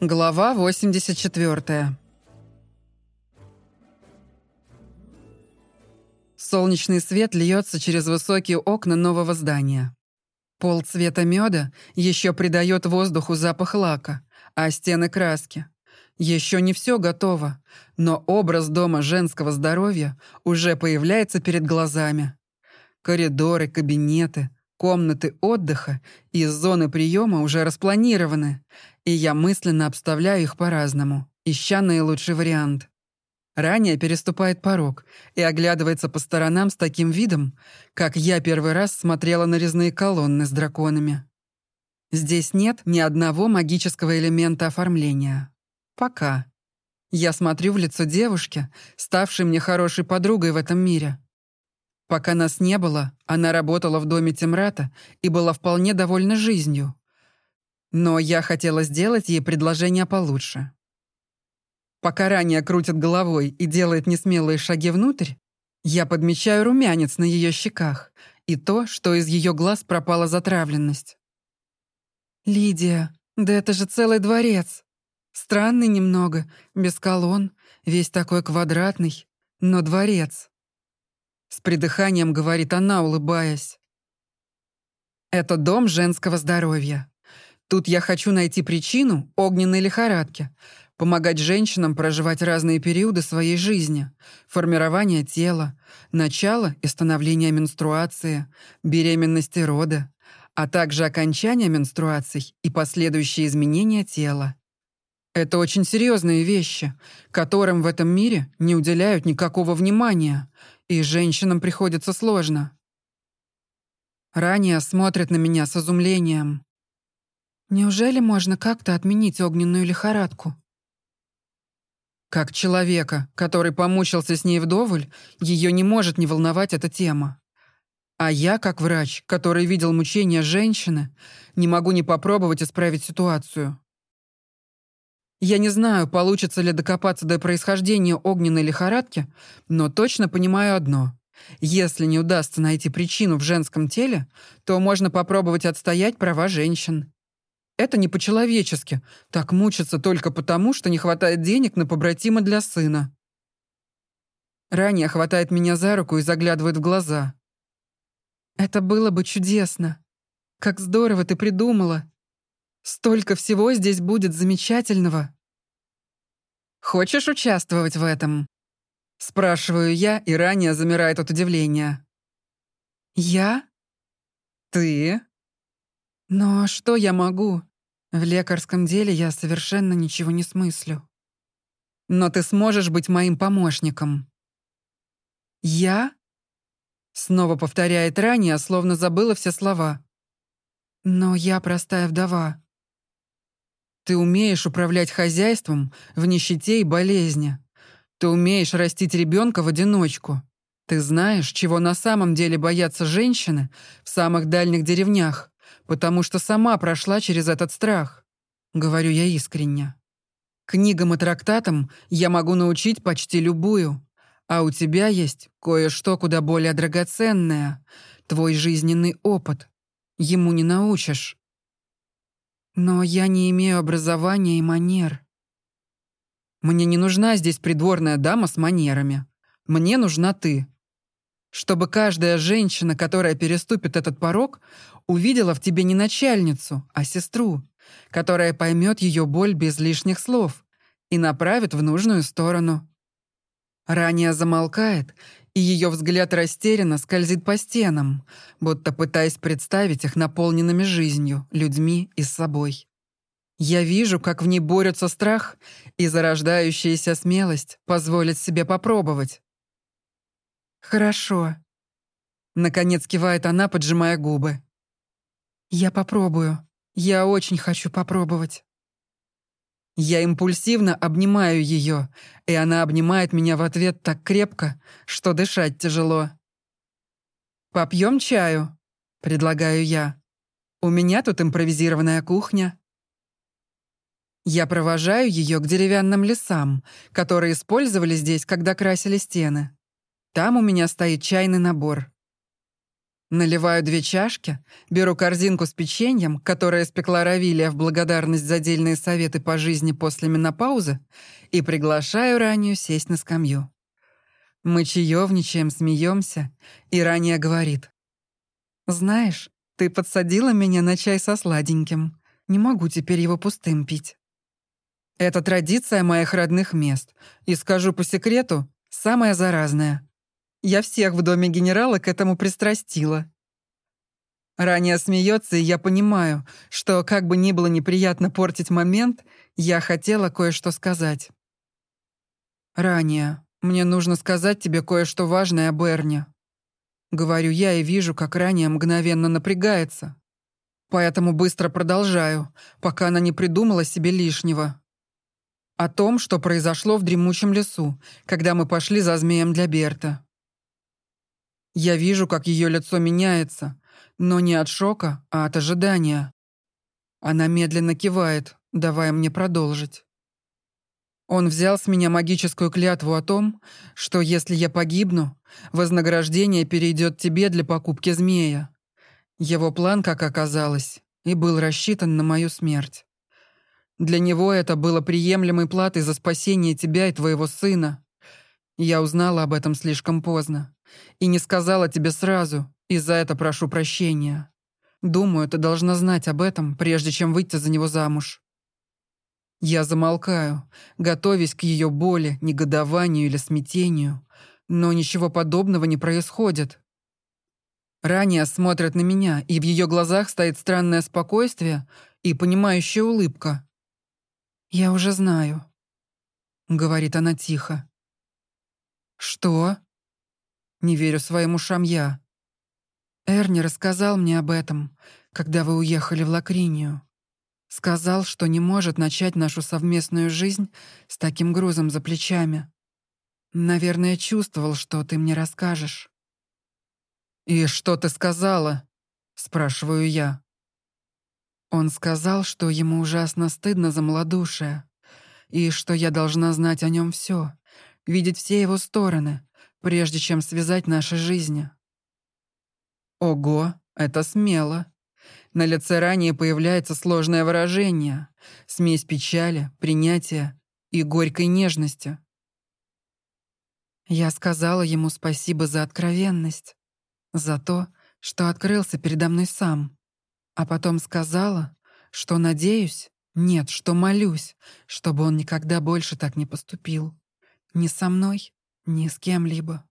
Глава 84. Солнечный свет льется через высокие окна нового здания. Пол цвета меда еще придает воздуху запах лака, а стены краски. Еще не все готово, но образ дома женского здоровья уже появляется перед глазами. Коридоры, кабинеты, комнаты отдыха и зоны приема уже распланированы, и я мысленно обставляю их по-разному, ища наилучший вариант. Ранее переступает порог и оглядывается по сторонам с таким видом, как я первый раз смотрела на резные колонны с драконами. Здесь нет ни одного магического элемента оформления. Пока. Я смотрю в лицо девушки, ставшей мне хорошей подругой в этом мире. Пока нас не было, она работала в доме Темрата и была вполне довольна жизнью, но я хотела сделать ей предложение получше. Пока ранее крутит головой и делает несмелые шаги внутрь, я подмечаю румянец на ее щеках и то, что из ее глаз пропала затравленность. «Лидия, да это же целый дворец. Странный немного, без колонн, весь такой квадратный, но дворец». С придыханием говорит она, улыбаясь. «Это дом женского здоровья. Тут я хочу найти причину огненной лихорадки, помогать женщинам проживать разные периоды своей жизни, формирование тела, начало и становление менструации, беременности рода, а также окончание менструаций и последующие изменения тела. Это очень серьезные вещи, которым в этом мире не уделяют никакого внимания, и женщинам приходится сложно. Ранее смотрят на меня с изумлением. Неужели можно как-то отменить огненную лихорадку? Как человека, который помучился с ней вдоволь, ее не может не волновать эта тема. А я, как врач, который видел мучения женщины, не могу не попробовать исправить ситуацию. Я не знаю, получится ли докопаться до происхождения огненной лихорадки, но точно понимаю одно. Если не удастся найти причину в женском теле, то можно попробовать отстоять права женщин. Это не по-человечески. Так мучиться только потому, что не хватает денег на побратима для сына. Ранее хватает меня за руку и заглядывает в глаза. Это было бы чудесно. Как здорово ты придумала. Столько всего здесь будет замечательного. Хочешь участвовать в этом? Спрашиваю я, и ранее замирает от удивления. Я? Ты? Но что я могу? В лекарском деле я совершенно ничего не смыслю. Но ты сможешь быть моим помощником. Я? Снова повторяет ранее, словно забыла все слова. Но я простая вдова. Ты умеешь управлять хозяйством в нищете и болезни. Ты умеешь растить ребенка в одиночку. Ты знаешь, чего на самом деле боятся женщины в самых дальних деревнях потому что сама прошла через этот страх. Говорю я искренне. Книгам и трактатам я могу научить почти любую, а у тебя есть кое-что куда более драгоценное, твой жизненный опыт. Ему не научишь. Но я не имею образования и манер. Мне не нужна здесь придворная дама с манерами. Мне нужна ты. Чтобы каждая женщина, которая переступит этот порог, увидела в тебе не начальницу, а сестру, которая поймет ее боль без лишних слов и направит в нужную сторону. Ранее замолкает, и ее взгляд растерянно скользит по стенам, будто пытаясь представить их наполненными жизнью, людьми и собой. Я вижу, как в ней борются страх и зарождающаяся смелость позволит себе попробовать. «Хорошо», — наконец кивает она, поджимая губы. «Я попробую. Я очень хочу попробовать». Я импульсивно обнимаю ее, и она обнимает меня в ответ так крепко, что дышать тяжело. «Попьем чаю?» — предлагаю я. «У меня тут импровизированная кухня». Я провожаю ее к деревянным лесам, которые использовали здесь, когда красили стены. Там у меня стоит чайный набор. Наливаю две чашки, беру корзинку с печеньем, которое испекла Равилия в благодарность за дельные советы по жизни после менопаузы, и приглашаю Ранию сесть на скамью. Мы чаевничаем, смеемся, и Рания говорит. «Знаешь, ты подсадила меня на чай со сладеньким. Не могу теперь его пустым пить». Это традиция моих родных мест, и скажу по секрету, самая заразная. Я всех в доме генерала к этому пристрастила. Ранее смеется, и я понимаю, что, как бы ни было неприятно портить момент, я хотела кое-что сказать. «Ранее, мне нужно сказать тебе кое-что важное об Эрне». Говорю я и вижу, как ранее мгновенно напрягается. Поэтому быстро продолжаю, пока она не придумала себе лишнего. О том, что произошло в дремучем лесу, когда мы пошли за змеем для Берта. Я вижу, как ее лицо меняется, но не от шока, а от ожидания. Она медленно кивает, давая мне продолжить. Он взял с меня магическую клятву о том, что если я погибну, вознаграждение перейдет тебе для покупки змея. Его план, как оказалось, и был рассчитан на мою смерть. Для него это было приемлемой платой за спасение тебя и твоего сына. Я узнала об этом слишком поздно. И не сказала тебе сразу, и за это прошу прощения. Думаю, ты должна знать об этом, прежде чем выйти за него замуж. Я замолкаю, готовясь к ее боли, негодованию или смятению, но ничего подобного не происходит. Ранее смотрит на меня, и в ее глазах стоит странное спокойствие и понимающая улыбка. «Я уже знаю», — говорит она тихо. «Что?» Не верю своим ушам я. Эрни рассказал мне об этом, когда вы уехали в Лакринию. Сказал, что не может начать нашу совместную жизнь с таким грузом за плечами. Наверное, чувствовал, что ты мне расскажешь. «И что ты сказала?» — спрашиваю я. Он сказал, что ему ужасно стыдно за малодушие, и что я должна знать о нем все, видеть все его стороны, прежде чем связать наши жизни. Ого, это смело. На лице ранее появляется сложное выражение, смесь печали, принятия и горькой нежности. Я сказала ему спасибо за откровенность, за то, что открылся передо мной сам, а потом сказала, что надеюсь, нет, что молюсь, чтобы он никогда больше так не поступил. Ни со мной, ни с кем-либо.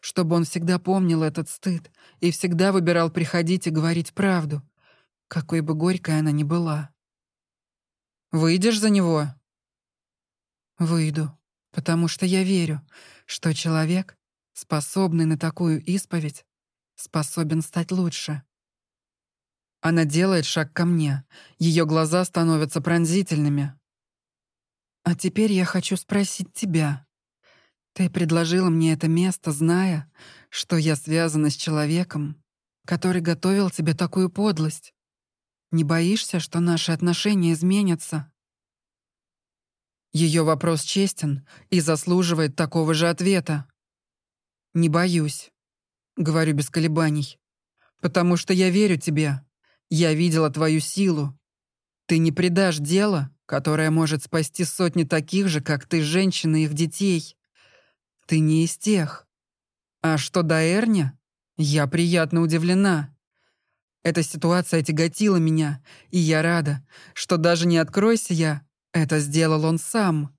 Чтобы он всегда помнил этот стыд и всегда выбирал приходить и говорить правду, какой бы горькой она ни была. «Выйдешь за него?» «Выйду, потому что я верю, что человек, способный на такую исповедь, способен стать лучше». Она делает шаг ко мне. Ее глаза становятся пронзительными. «А теперь я хочу спросить тебя. Ты предложила мне это место, зная, что я связана с человеком, который готовил тебе такую подлость. Не боишься, что наши отношения изменятся?» Ее вопрос честен и заслуживает такого же ответа. «Не боюсь», — говорю без колебаний, «потому что я верю тебе. Я видела твою силу. Ты не предашь дело, которое может спасти сотни таких же, как ты, женщин и их детей. Ты не из тех. А что до Эрни, я приятно удивлена. Эта ситуация тяготила меня, и я рада, что даже не откройся я, это сделал он сам.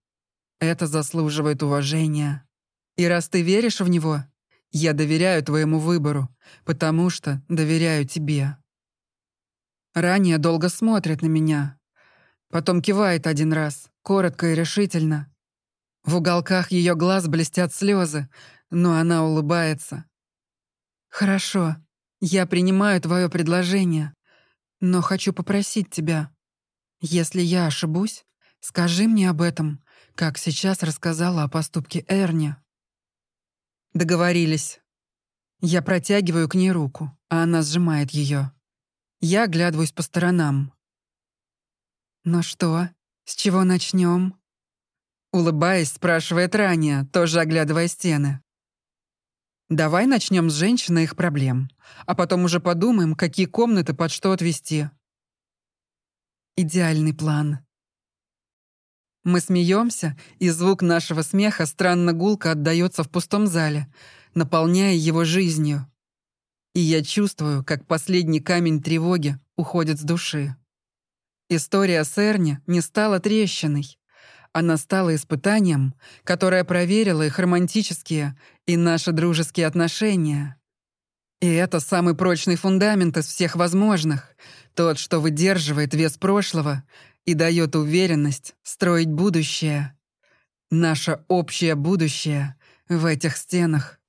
Это заслуживает уважения. И раз ты веришь в него, я доверяю твоему выбору, потому что доверяю тебе. Ранее долго смотрит на меня. Потом кивает один раз, коротко и решительно. В уголках ее глаз блестят слезы, но она улыбается. «Хорошо, я принимаю твое предложение, но хочу попросить тебя. Если я ошибусь, скажи мне об этом, как сейчас рассказала о поступке Эрни». Договорились. Я протягиваю к ней руку, а она сжимает ее. Я оглядываюсь по сторонам. «Ну что, с чего начнем? Улыбаясь, спрашивает Рания, тоже оглядывая стены. Давай начнем с женщин и их проблем, а потом уже подумаем, какие комнаты под что отвести. Идеальный план. Мы смеемся, и звук нашего смеха странно гулко отдаётся в пустом зале, наполняя его жизнью. И я чувствую, как последний камень тревоги уходит с души. История с Эрни не стала трещиной. Она стала испытанием, которое проверило их романтические и наши дружеские отношения. И это самый прочный фундамент из всех возможных, тот, что выдерживает вес прошлого и дает уверенность строить будущее. Наше общее будущее в этих стенах.